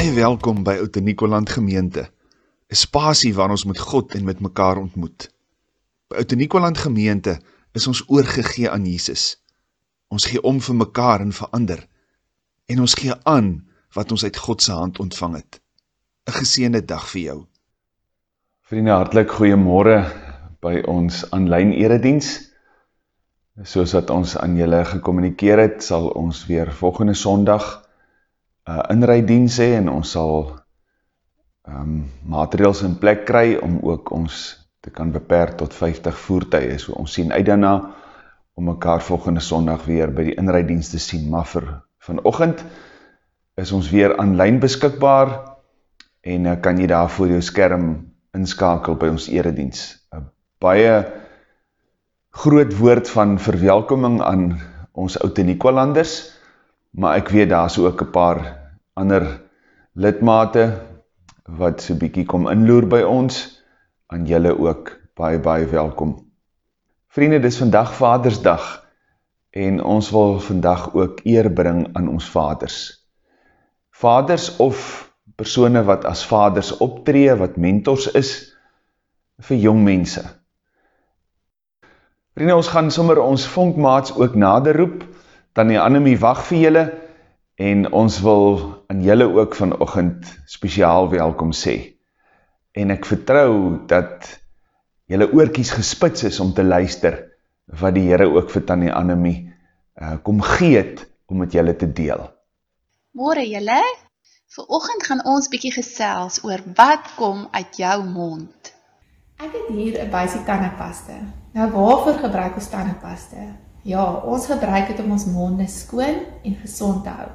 Baie welkom by Oute Nikoland Gemeente. 'n Spasie waar ons met God en met mekaar ontmoet. By Oute Nikoland Gemeente is ons oorgegee aan Jesus. Ons gee om vir mekaar en vir ander en ons gee aan wat ons uit God se hand ontvang het. 'n Geseënde dag vir jou. Vriende, hartlik goeiemôre by ons aanlyn erediens. Soos wat ons aan julle gekommunikeer het, sal ons weer volgende Sondag uh, inrijdienst hee en ons sal um, materials in plek kry om ook ons te kan beperk tot 50 voertuie. So ons sien uit daarna om mekaar volgende sondag weer by die inrijdienst te sien. Maar vir vanochtend is ons weer online beskikbaar en uh, kan jy daar voor jou skerm inskakel by ons eredienst. Een baie groot woord van verwelkoming aan ons oud en maar ek weet daar is ook een paar ander lidmate wat so bykie kom inloer by ons, aan julle ook baie, baie welkom. Vriende, dit is vandag Vadersdag en ons wil vandag ook eer bring aan ons vaders. Vaders of persone wat as vaders optree, wat mentors is vir jong mense. Vriende, ons gaan sommer ons vonkmaats ook nader roep, dan die anemie wacht vir julle, en ons wil aan julle ook vanochtend speciaal welkom sê. En ek vertrou dat julle oorkies gespits is om te luister wat die Heere ook vir Tanny Annemie uh, kom geet om met julle te deel. Morgen julle, vanochtend gaan ons bykie gesels oor wat kom uit jou mond. Ek het hier een buisie tannepaste. Nou waarvoor gebruik ons tannepaste? Ja, ons gebruik het om ons monde skoon en gezond te hou.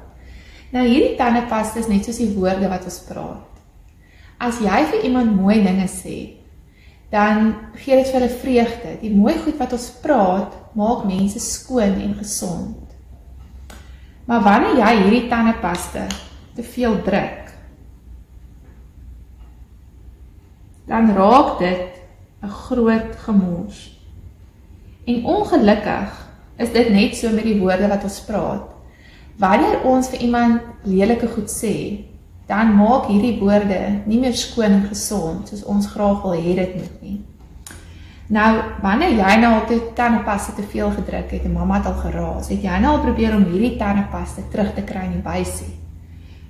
Nou hierdie tandepasta is net soos die woorde wat ons praat. As jy vir iemand mooi dinge sê, dan gee dit vir hulle vreugde. Die mooi goed wat ons praat, maak mense skoon en gesond. Maar wanneer jy hierdie tandepasta te veel druk, dan raak dit 'n groot gemors. En ongelukkig is dit net so met die woorde wat ons praat. Wanneer ons vir iemand lelike goed sê, dan maak hierdie woorde nie meer skoon en gezond, soos ons graag wil hê dit moet nie. Nou, wanneer jy nou al die tannepaste te veel gedruk het, en mama het al geraas, het jy nou al probeer om hierdie tannepaste terug te kry in die buisie.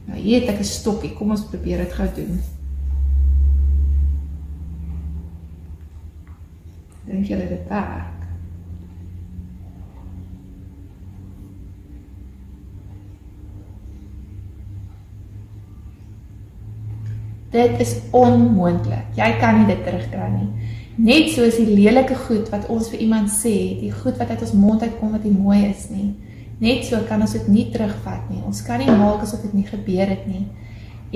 Nou, hier het ek een stokkie, kom ons probeer het gauw doen. Denk jylle dit werk? Dit is onmoontlik. Jy kan nie dit terugkry nie. Net soos die lelike goed wat ons vir iemand sê, die goed wat uit ons mond uitkom wat nie mooi is nie. Net so kan ons dit nie terugvat nie. Ons kan nie maak asof dit nie gebeur het nie.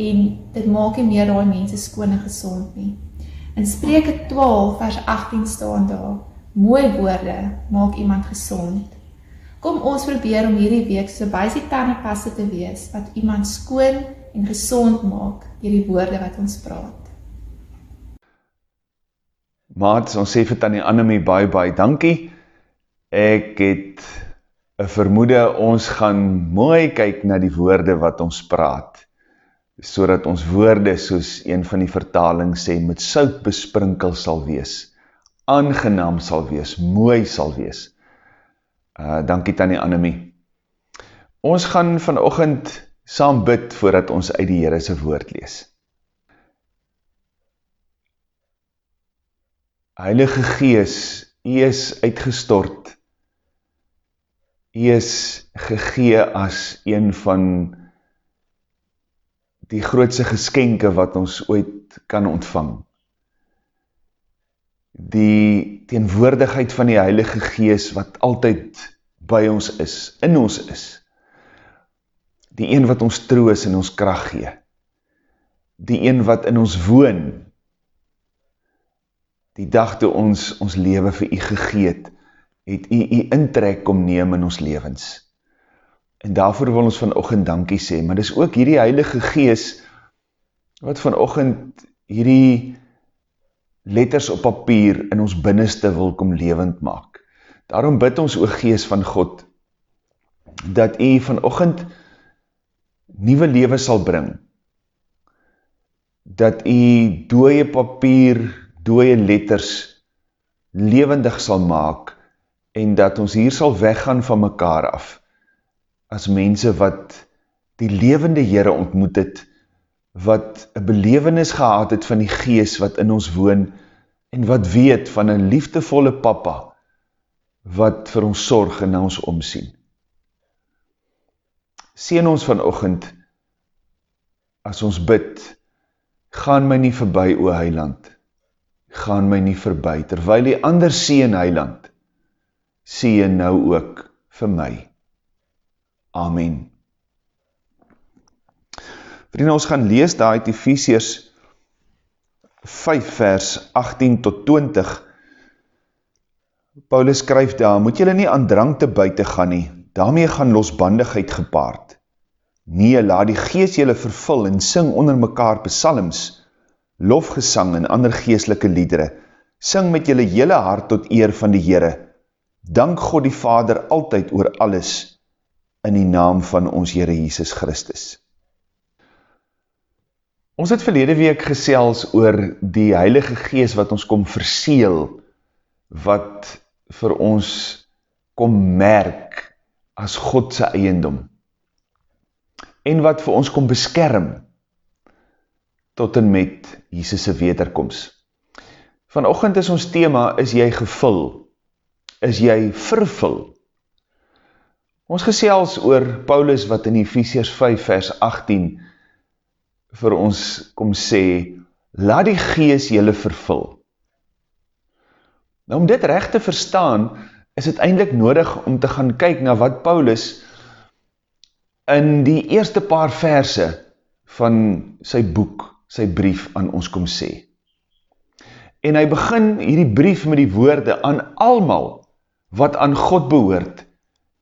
En dit maak nie meer daai mense skoon en gesond nie. In Spreuke 12 vers 18 staan daar: Mooi woorde maak iemand gesond. Kom ons probeer om hierdie week so baie se tandepaste te wees wat iemand skoon en gezond maak dier die woorde wat ons praat. Maats, ons sê vir Tanny Annemie baie baie dankie. Ek het een vermoede, ons gaan mooi kyk na die woorde wat ons praat, so dat ons woorde, soos een van die vertaling sê, met sout besprinkel sal wees, aangenaam sal wees, mooi sal wees. Uh, dankie Tanny Annemie. Ons gaan vanochtend saam bid voordat ons uit die Heerese woord lees. Heilige Gees, U is uitgestort. U is gegee as een van die grootse geskenke wat ons ooit kan ontvang. Die teenwoordigheid van die Heilige Gees wat altyd by ons is, in ons is die een wat ons troos en ons kracht gee, die een wat in ons woon, die dag toe ons ons leven vir u gegeet, het u u intrek kom neem in ons levens. En daarvoor wil ons vanochtend dankie sê, maar dis ook hierdie heilige gees, wat vanochtend hierdie letters op papier in ons binneste wil kom levend maak. Daarom bid ons o gees van God, dat u vanochtend nieuwe lewe sal bring dat u dooie papier, dooie letters levendig sal maak en dat ons hier sal weggaan van mekaar af as mense wat die levende Here ontmoet het wat 'n belewenis gehad het van die gees wat in ons woon en wat weet van 'n liefdevolle pappa wat vir ons sorg en na ons omsien. Seën ons vanoggend as ons bid, gaan my nie verby o Heiland. Gaan my nie verby terwyl die ander seën Heiland. Seën nou ook vir my. Amen. Vrienden, ons gaan lees daar uit Ephesians 5 vers 18 tot 20. Paulus skryf daar, moet jylle nie aan drank te buiten gaan nie, daarmee gaan losbandigheid gepaard. Nee, laat die geest jylle vervul en sing onder mekaar psalms, lofgesang en ander geestelike liedere. Sing met jylle jylle hart tot eer van die Heere. Dank God die Vader altyd oor alles in die naam van ons Heere Jesus Christus. Ons het verlede week gesels oor die Heilige Gees wat ons kom verseel, wat vir ons kom merk as Godse eiendom, en wat vir ons kom beskerm tot en met Jesus' wederkomst. Vanochtend is ons thema, is jy gevul? Is jy vervul? Ons gesels oor Paulus wat in Ephesians 5 vers 18 vir ons kom sê, laat die gees jylle vervul. Nou om dit recht te verstaan, is het eindelijk nodig om te gaan kyk na wat Paulus in die eerste paar verse van sy boek, sy brief aan ons kom sê. En hy begin hierdie brief met die woorde aan almal wat aan God behoort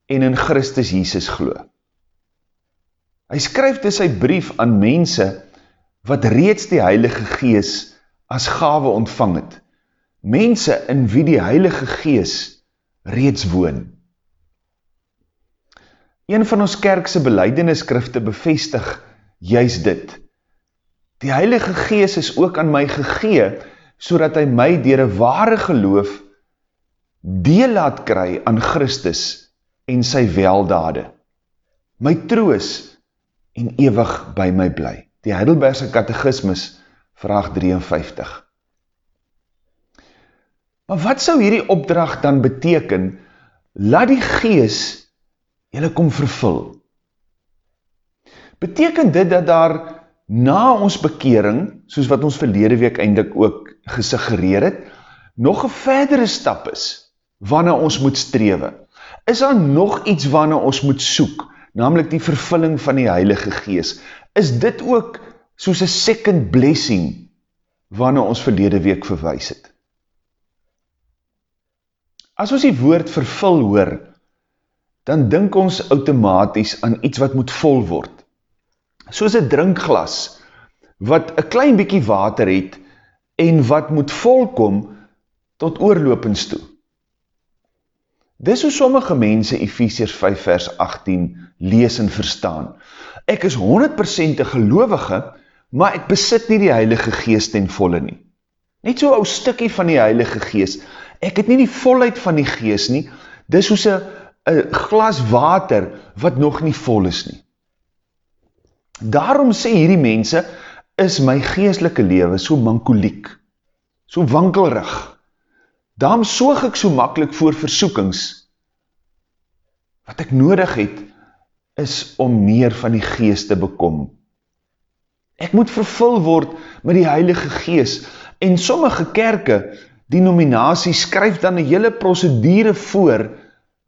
en in Christus Jesus geloof. Hy skryf dus sy brief aan mense wat reeds die Heilige Gees as gave ontvang het. Mense in wie die Heilige Gees reeds woon. Een van ons kerkse beleidingsskrifte bevestig juist dit. Die Heilige Gees is ook aan my gegee, so dat hy my dier een ware geloof deel laat kry aan Christus en sy weldade. My troos en ewig by my bly. Die Heidelbergse Catechismus, vraag 53. Maar wat sou hierdie opdracht dan beteken, laat die gees jylle kom vervul? Beteken dit dat daar na ons bekering, soos wat ons verlede week eindelijk ook gesuggereer het, nog een verdere stap is, wanneer ons moet strewe? Is daar nog iets wanneer ons moet soek, namelijk die vervulling van die Heilige Gees, is dit ook soos een second blessing wanneer ons verlede week verwijs het. As ons die woord vervul hoor, dan dink ons automatisch aan iets wat moet vol word. Soos een drinkglas, wat een klein bykie water het, en wat moet volkom tot oorlopens toe. Dis hoe sommige mense Ephesians 5 vers 18 lees en verstaan. Ek is 100% een gelovige, maar ek besit nie die Heilige Geest ten volle nie. Net so ou stikkie van die Heilige Geest. Ek het nie die volheid van die Geest nie. Dis soos een glas water wat nog nie vol is nie. Daarom sê hierdie mense, is my geestelike lewe so mankoliek, so wankelrig, Daarom soog ek so makkelijk voor versoekings. Wat ek nodig het, is om meer van die geest te bekom. Ek moet vervul word met die heilige geest. En sommige kerke, die nominatie, skryf dan een hele procedure voor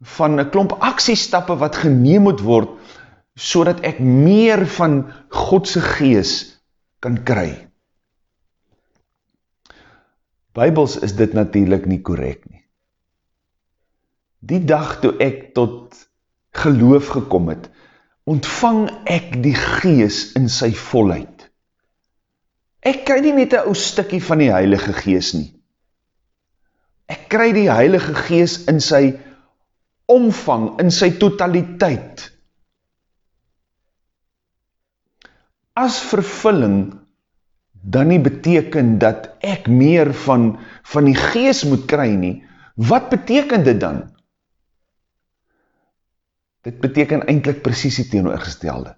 van een klomp actiestappe wat geneem moet word, so ek meer van Godse geest kan kry. Bybels is dit natuurlijk nie correct nie. Die dag toe ek tot geloof gekom het, ontvang ek die gees in sy volheid. Ek kry nie net een ou stikkie van die heilige gees nie. Ek kry die heilige gees in sy omvang, in sy totaliteit. As vervulling dan nie beteken dat ek meer van, van die gees moet kry nie, wat beteken dit dan? Dit beteken eindelijk precies die teenoorgestelde.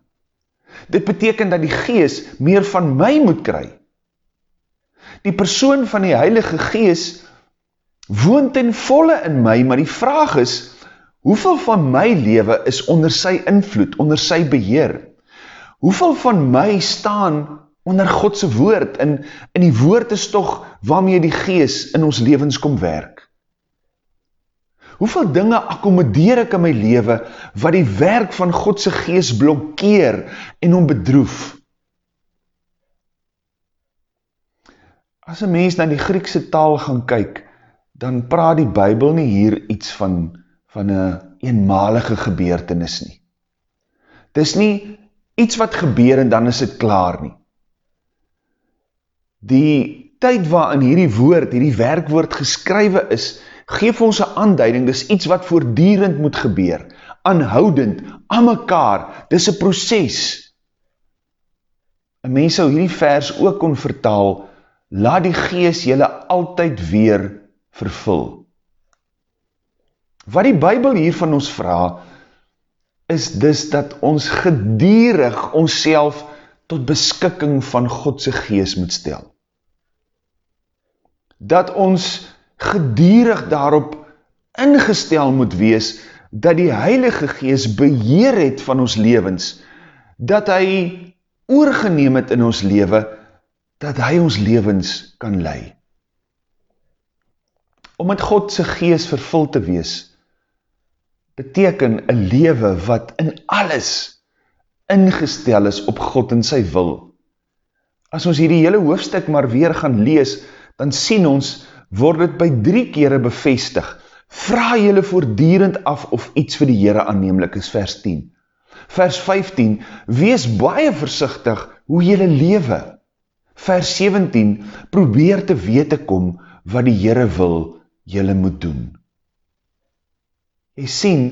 Dit beteken dat die gees meer van my moet kry. Die persoon van die heilige gees woon ten volle in my, maar die vraag is, hoeveel van my leven is onder sy invloed, onder sy beheer? Hoeveel van my staan onder Godse woord, en, en die woord is toch waarmee die gees in ons levens kom werk. Hoeveel dinge akkomodeer ek in my leven, wat die werk van Godse gees blokkeer en om bedroef? As een mens na die Griekse taal gaan kyk, dan praat die Bijbel nie hier iets van, van een eenmalige gebeurtenis nie. Het is nie iets wat gebeur en dan is het klaar nie die tyd waarin hierdie woord, hierdie werkwoord geskrywe is, geef ons een aanduiding, dis iets wat voordierend moet gebeur, aanhoudend, aan mekaar, dis een proces. Een mens sal hierdie vers ook kon vertaal, laat die gees jylle altyd weer vervul. Wat die bybel hier van ons vraag, is dis dat ons gedierig ons tot beskikking van Godse gees moet stel dat ons gedierig daarop ingestel moet wees, dat die Heilige Gees beheer het van ons levens, dat hy oorgeneem het in ons leven, dat hy ons levens kan lei. Om met Godse Gees vervul te wees, beteken een leven wat in alles ingestel is op God en sy wil. As ons hierdie hele hoofdstuk maar weer gaan lees, dan sien ons, word het by drie kere bevestig, vraag jylle voordierend af of iets vir die Heere aannemelijk is, vers 10. Vers 15, wees baie versichtig hoe jylle lewe. Vers 17, probeer te wete kom wat die Heere wil jylle moet doen. Jy sien,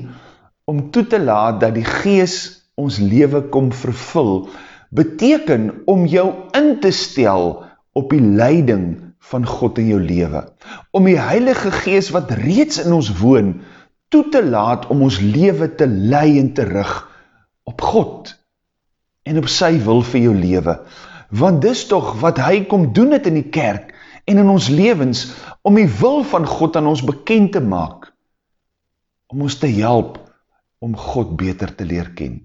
om toe te laat dat die gees ons lewe kom vervul, beteken om jou in te stel op die leiding van God in jou leven, om die Heilige Gees wat reeds in ons woon, toe te laat om ons leven te lei en te rig op God en op sy wil vir jou leven. Want dis toch wat hy kom doen het in die kerk en in ons levens, om die wil van God aan ons bekend te maak, om ons te help om God beter te leer ken.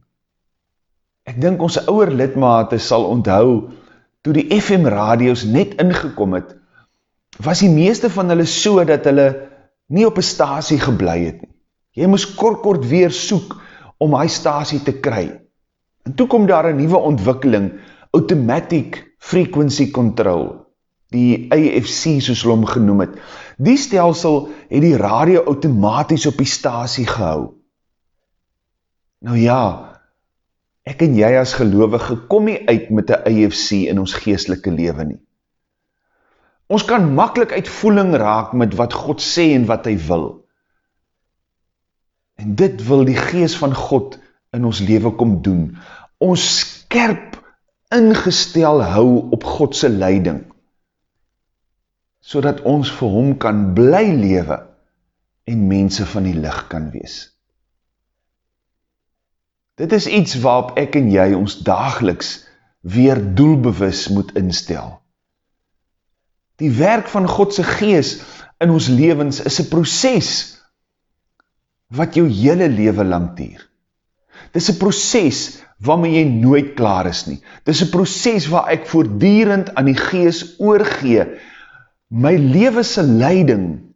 Ek dink ons ouwe lidmate sal onthou, toe die FM radios net ingekom het, was die meeste van hulle so, dat hulle nie op een stasie geblei het nie. Jy moes kort kort weer soek om hy stasie te kry. En toe kom daar een nieuwe ontwikkeling, Automatic Frequency Control, die AFC soos hulle om genoem het. Die stelsel het die radio automatisch op die stasie gehou. Nou ja, ek en jy as gelovige kom nie uit met die AFC in ons geestelike leven nie. Ons kan makkelijk uit voeling raak met wat God sê en wat hy wil. En dit wil die gees van God in ons leven kom doen. Ons skerp ingestel hou op Godse leiding. So dat ons vir hom kan bly lewe en mense van die licht kan wees. Dit is iets waarop ek en jy ons dageliks weer doelbewus moet instel. Die werk van Godse gees in ons levens is een proces wat jou hele leven lang dier. Dit is een proces waarmee jy nooit klaar is nie. Dit is een proces waar ek voordierend aan die gees oorgee, my levese leiding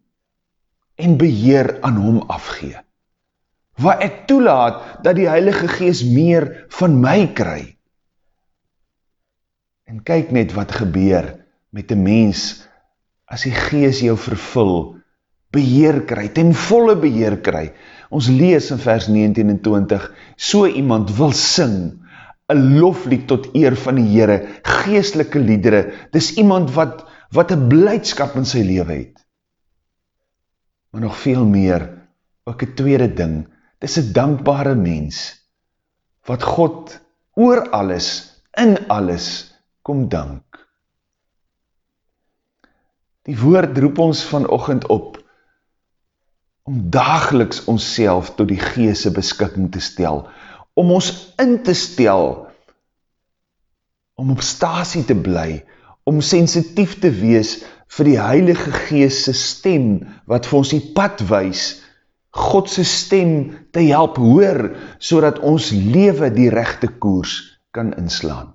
en beheer aan hom afgee. Waar ek toelaat dat die heilige gees meer van my kry. En kyk net wat gebeur met die mens as die gees jou vervul, beheer kry, ten volle beheer kry. Ons lees in vers 19 en 20, so iemand wil sing, een loflied tot eer van die Heere, geestelike liedere, dis iemand wat, wat een blijdskap in sy leven het. Maar nog veel meer, ook een tweede ding, dis een dankbare mens, wat God oor alles, in alles, kom dank. Die woord roep ons vanochtend op om dageliks ons tot die geese beskikking te stel, om ons in te stel, om op stasie te bly, om sensitief te wees vir die Heilige Geesse stem, wat vir ons die pad wys, Godse stem te help hoor, so dat ons leven die rechte koers kan inslaan.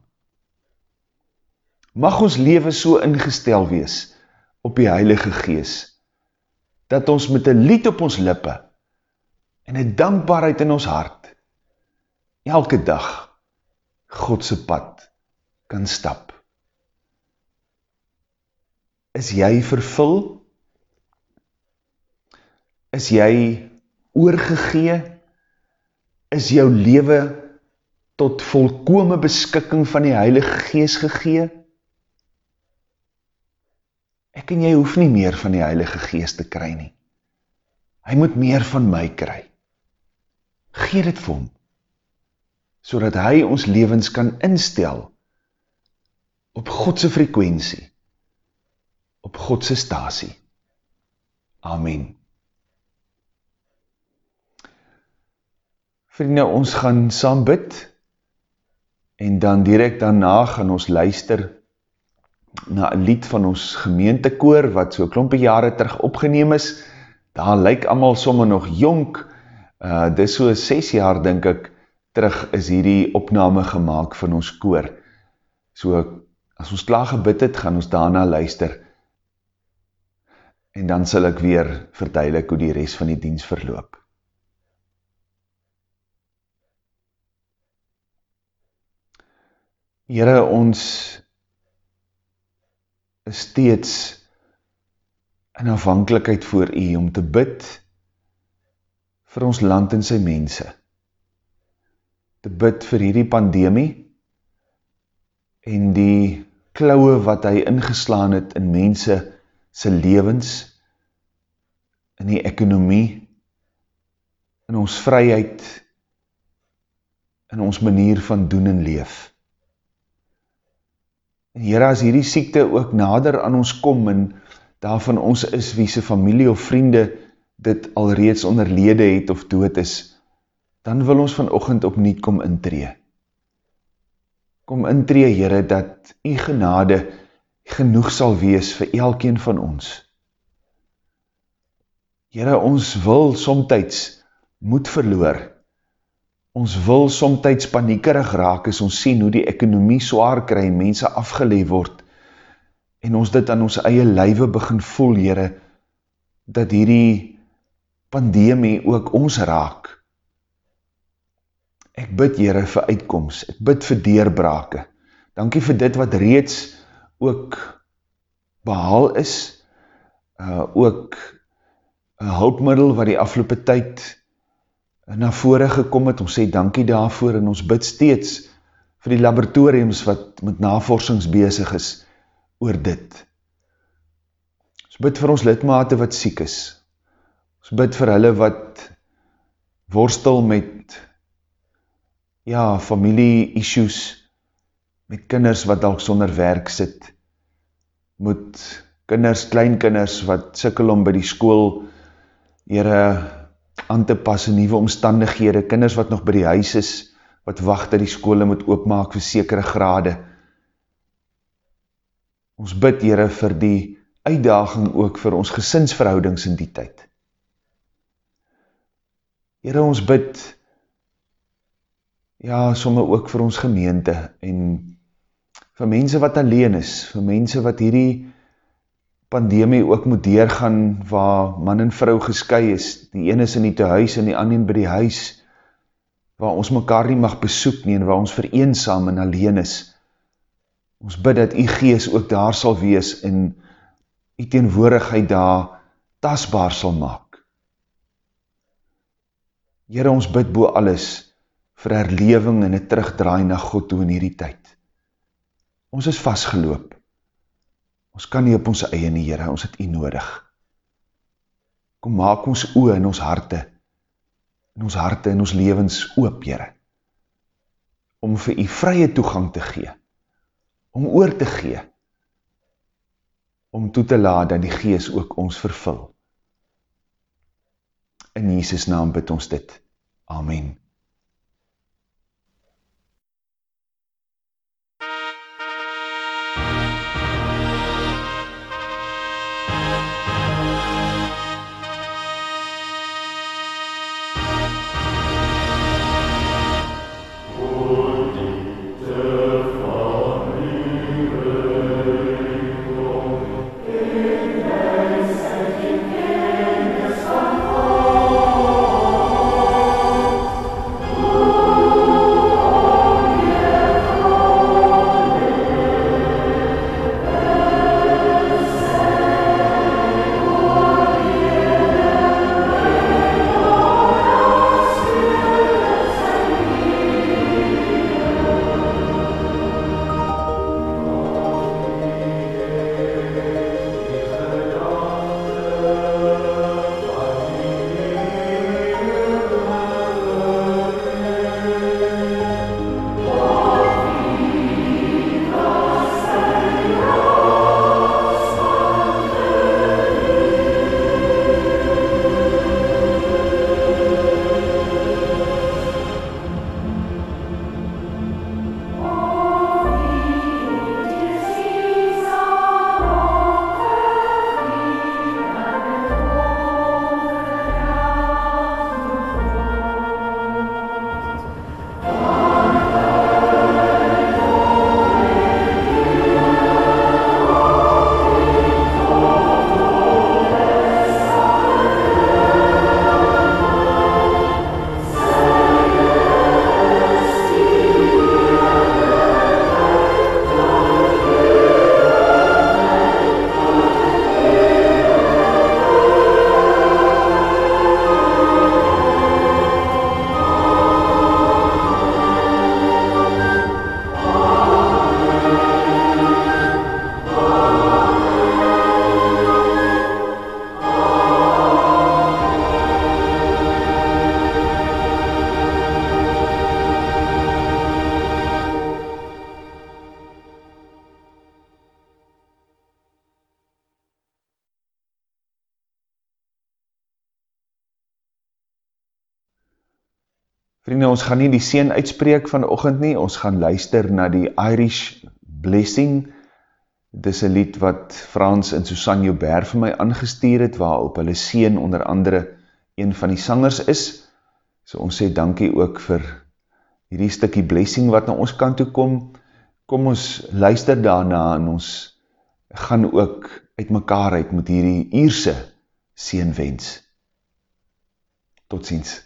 Mag ons leven so ingestel wees op die Heilige Gees, dat ons met een lied op ons lippe en een dankbaarheid in ons hart elke dag Godse pad kan stap. Is jy vervul? Is jy oorgegee? Is jou leven tot volkome beskikking van die Heilige Gees gegee? Ek en jy hoef nie meer van die Heilige Gees te kry nie. Hy moet meer van my kry. Gee dit vir hom, so dat hy ons levens kan instel op Godse frekwensie, op Godse stasie. Amen. Vrienden, ons gaan saam bid, en dan direct daarna gaan ons luister na een lied van ons gemeentekoor, wat so klompe jare terug opgeneem is, daar lyk allemaal somme nog jonk, uh, dis so 6 jaar, denk ek, terug is hierdie opname gemaakt van ons koor. So, as ons klaar gebid het, gaan ons daarna luister, en dan sal ek weer verduidelik hoe die rest van die dienst verloop. Heere, ons is steeds in afhankelijkheid voor u om te bid vir ons land en sy mense. Te bid vir hierdie pandemie en die klauwe wat hy ingeslaan het in mense sy levens, in die ekonomie, in ons vryheid, in ons manier van doen en leef. En Heere, as hierdie siekte ook nader aan ons kom en daarvan ons is wie sy familie of vriende dit alreeds onderlede het of dood is, dan wil ons vanochtend opnieuw kom intree. Kom intree, Heere, dat die genade genoeg sal wees vir elkeen van ons. Heere, ons wil somtijds moed verloor, Ons wil somtijds paniekerig raak as ons sien hoe die ekonomie zwaar kry en mense afgeleef word en ons dit aan ons eie lywe begin voel, Heere, dat hierdie pandemie ook ons raak. Ek bid, Heere, vir uitkomst, ek bid vir deurbrake. Dankie vir dit wat reeds ook behaal is, uh, ook een hulpmiddel wat die afgelopen tyd na vore gekom het, ons sê dankie daarvoor en ons bid steeds vir die laboratoriums wat met navorsings bezig is oor dit. Ons bid vir ons lidmate wat siek is. Ons bid vir hulle wat worstel met ja, familie issues, met kinders wat al sonder werk sit, met kinders, kleinkinders wat sikkel om by die school, Heere, aan te pas in nieuwe omstandighede, kinders wat nog by die huis is, wat wacht dat die skole moet oopmaak vir sekere grade. Ons bid, Heere, vir die uitdaging ook vir ons gesinsverhoudings in die tyd. Heere, ons bid, ja, somme ook vir ons gemeente en vir mense wat alleen is, vir mense wat hierdie pandemie ook moet deurgaan waar man en vrou gesky is, die ene is in die tehuis en die ander by die huis, waar ons mekaar nie mag besoek nie en waar ons vereensam en alleen is. Ons bid dat die gees ook daar sal wees en die teenwoordigheid daar tasbaar sal maak. Heere, ons bid boe alles vir herleving en een terugdraai na God toe in hierdie tyd. Ons is vastgeloop. Ons kan nie op ons eie nie, Heere, ons het u nodig. Kom maak ons oe in ons harte, in ons harte, in ons levens oop, Heere, om vir u vrye toegang te gee, om oor te gee, om toe te laat dat die gees ook ons vervul. In Jesus naam bid ons dit. Amen. Ons gaan nie die seën uitspreek vanoggend nie. Ons gaan luister na die Irish Blessing. Dis 'n lied wat Frans en Susan Joubert vir my aangestuur het waarop hulle seën onder andere een van die sangers is. So ons sê dankie ook vir hierdie stukkie blessing wat na ons kant toe kom. Kom ons luister daarna en ons gaan ook uit mekaar uit met hierdie Ierse seën wens. Totsiens.